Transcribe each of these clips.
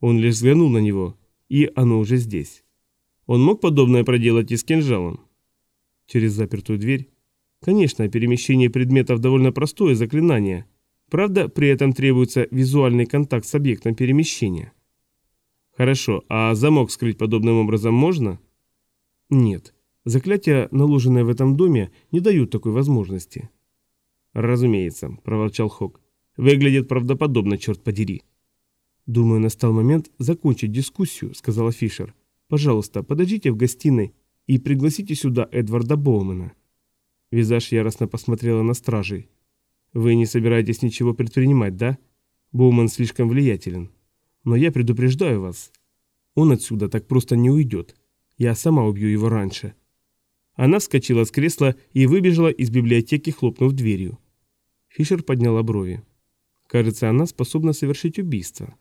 Он лишь взглянул на него, и оно уже здесь. Он мог подобное проделать и с кинжалом? Через запертую дверь? Конечно, перемещение предметов довольно простое заклинание. Правда, при этом требуется визуальный контакт с объектом перемещения. Хорошо, а замок скрыть подобным образом можно? Нет. Заклятия, наложенные в этом доме, не дают такой возможности. Разумеется, проворчал Хок. Выглядит правдоподобно, черт подери. Думаю, настал момент закончить дискуссию, сказала Фишер. Пожалуйста, подождите в гостиной и пригласите сюда Эдварда Боумена. Визаж яростно посмотрела на стражей. Вы не собираетесь ничего предпринимать, да? Боуман слишком влиятелен. Но я предупреждаю вас. Он отсюда так просто не уйдет. Я сама убью его раньше. Она вскочила с кресла и выбежала из библиотеки, хлопнув дверью. Фишер подняла брови. Кажется, она способна совершить убийство.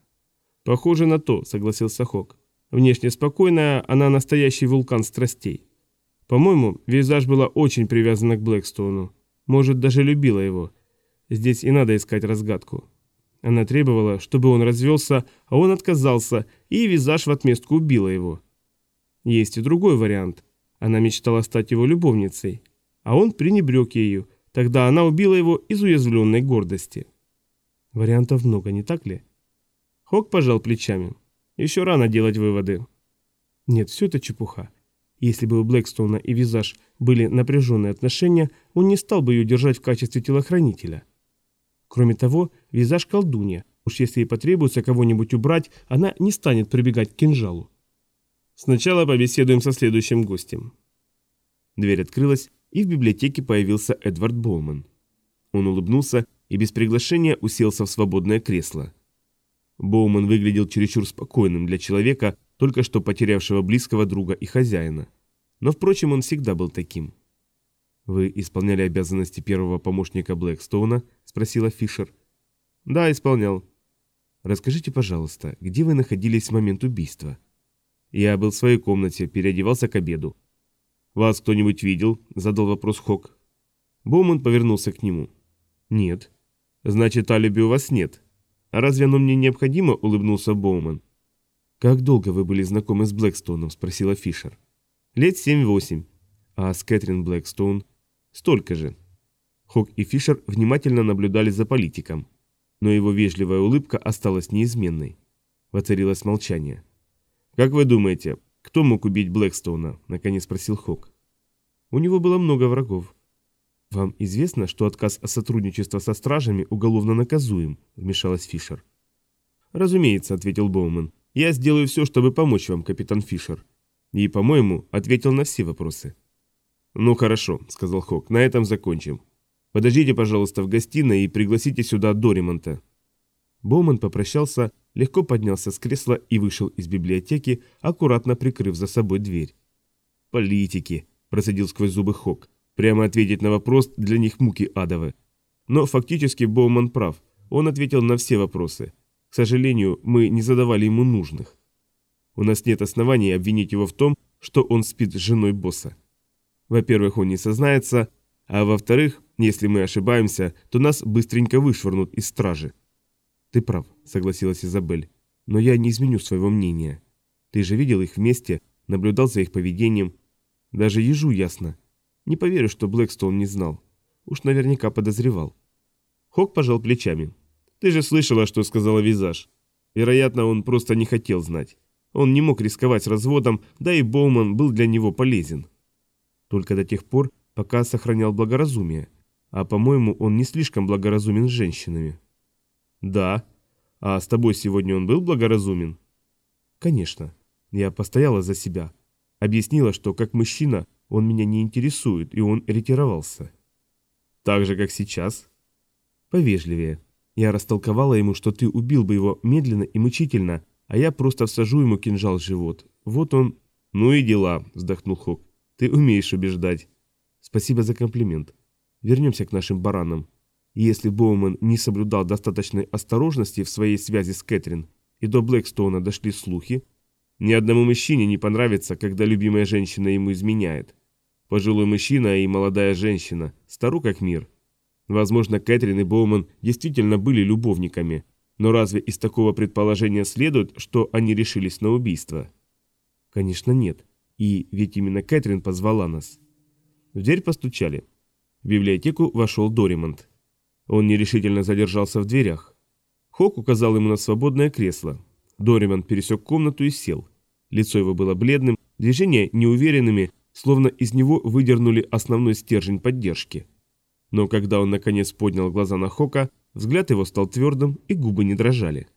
Похоже на то, согласился Хок. Внешне спокойная, она настоящий вулкан страстей. По-моему, Визаж была очень привязана к Блэкстоуну. Может, даже любила его. Здесь и надо искать разгадку. Она требовала, чтобы он развелся, а он отказался, и Визаж в отместку убила его. Есть и другой вариант. Она мечтала стать его любовницей, а он пренебрег ею. Тогда она убила его из уязвленной гордости. Вариантов много, не так ли? Хок пожал плечами. Еще рано делать выводы. Нет, все это чепуха. Если бы у Блэкстоуна и Визаж были напряженные отношения, он не стал бы ее держать в качестве телохранителя. Кроме того, визаж колдунья. Уж если ей потребуется кого-нибудь убрать, она не станет прибегать к кинжалу. Сначала побеседуем со следующим гостем. Дверь открылась, и в библиотеке появился Эдвард Боуман. Он улыбнулся и без приглашения уселся в свободное кресло. Боуман выглядел чересчур спокойным для человека, только что потерявшего близкого друга и хозяина. Но, впрочем, он всегда был таким. «Вы исполняли обязанности первого помощника Блэкстоуна?» – спросила Фишер. «Да, исполнял». «Расскажите, пожалуйста, где вы находились в момент убийства?» «Я был в своей комнате, переодевался к обеду». «Вас кто-нибудь видел?» – задал вопрос Хок. Боуман повернулся к нему. «Нет». «Значит, алиби у вас нет». «А разве оно мне необходимо?» – улыбнулся Боуман. «Как долго вы были знакомы с Блэкстоуном?» – спросила Фишер. «Лет семь-восемь». «А с Кэтрин Блэкстоун?» Столько же. Хок и Фишер внимательно наблюдали за политиком, но его вежливая улыбка осталась неизменной. Воцарилось молчание. «Как вы думаете, кто мог убить Блэкстоуна?» – наконец спросил Хок. «У него было много врагов». «Вам известно, что отказ о сотрудничестве со стражами уголовно наказуем?» – вмешалась Фишер. «Разумеется», – ответил Боуман. «Я сделаю все, чтобы помочь вам, капитан Фишер». И, по-моему, ответил на все вопросы. «Ну хорошо», — сказал Хок, — «на этом закончим. Подождите, пожалуйста, в гостиной и пригласите сюда Доримонта». Боуман попрощался, легко поднялся с кресла и вышел из библиотеки, аккуратно прикрыв за собой дверь. «Политики», — процедил сквозь зубы Хок. «Прямо ответить на вопрос для них муки адовы». Но фактически Боуман прав. Он ответил на все вопросы. К сожалению, мы не задавали ему нужных. У нас нет оснований обвинить его в том, что он спит с женой босса. Во-первых, он не сознается, а во-вторых, если мы ошибаемся, то нас быстренько вышвырнут из стражи. Ты прав, согласилась Изабель, но я не изменю своего мнения. Ты же видел их вместе, наблюдал за их поведением. Даже ежу ясно. Не поверю, что Блэкстоун не знал. Уж наверняка подозревал. Хок пожал плечами. Ты же слышала, что сказала Визаж. Вероятно, он просто не хотел знать. Он не мог рисковать разводом, да и Боуман был для него полезен. Только до тех пор, пока сохранял благоразумие. А, по-моему, он не слишком благоразумен с женщинами. Да. А с тобой сегодня он был благоразумен? Конечно. Я постояла за себя. Объяснила, что как мужчина он меня не интересует, и он ретировался. Так же, как сейчас? Повежливее. Я растолковала ему, что ты убил бы его медленно и мучительно, а я просто всажу ему кинжал в живот. Вот он... Ну и дела, вздохнул Хок. Ты умеешь убеждать. Спасибо за комплимент. Вернемся к нашим баранам. Если Боуман не соблюдал достаточной осторожности в своей связи с Кэтрин, и до Блэкстоуна дошли слухи, ни одному мужчине не понравится, когда любимая женщина ему изменяет. Пожилой мужчина и молодая женщина, стару как мир. Возможно, Кэтрин и Боуман действительно были любовниками, Но разве из такого предположения следует, что они решились на убийство? Конечно, нет. И ведь именно Кэтрин позвала нас. В дверь постучали. В библиотеку вошел Доримонт. Он нерешительно задержался в дверях. Хок указал ему на свободное кресло. Доримонт пересек комнату и сел. Лицо его было бледным, движения неуверенными, словно из него выдернули основной стержень поддержки. Но когда он наконец поднял глаза на Хока, взгляд его стал твердым и губы не дрожали.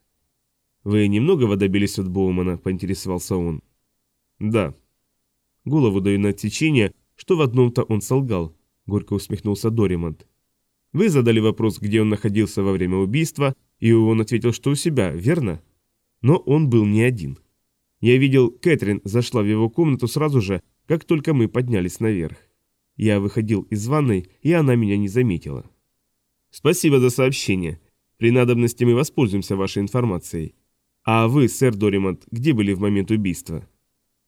«Вы немногого добились от Боумана?» – поинтересовался он. «Да». Голову даю на отсечение, что в одном-то он солгал, горько усмехнулся Доримонт. «Вы задали вопрос, где он находился во время убийства, и он ответил, что у себя, верно? Но он был не один. Я видел, Кэтрин зашла в его комнату сразу же, как только мы поднялись наверх. Я выходил из ванной, и она меня не заметила. Спасибо за сообщение. При надобности мы воспользуемся вашей информацией. А вы, сэр Доримонт, где были в момент убийства?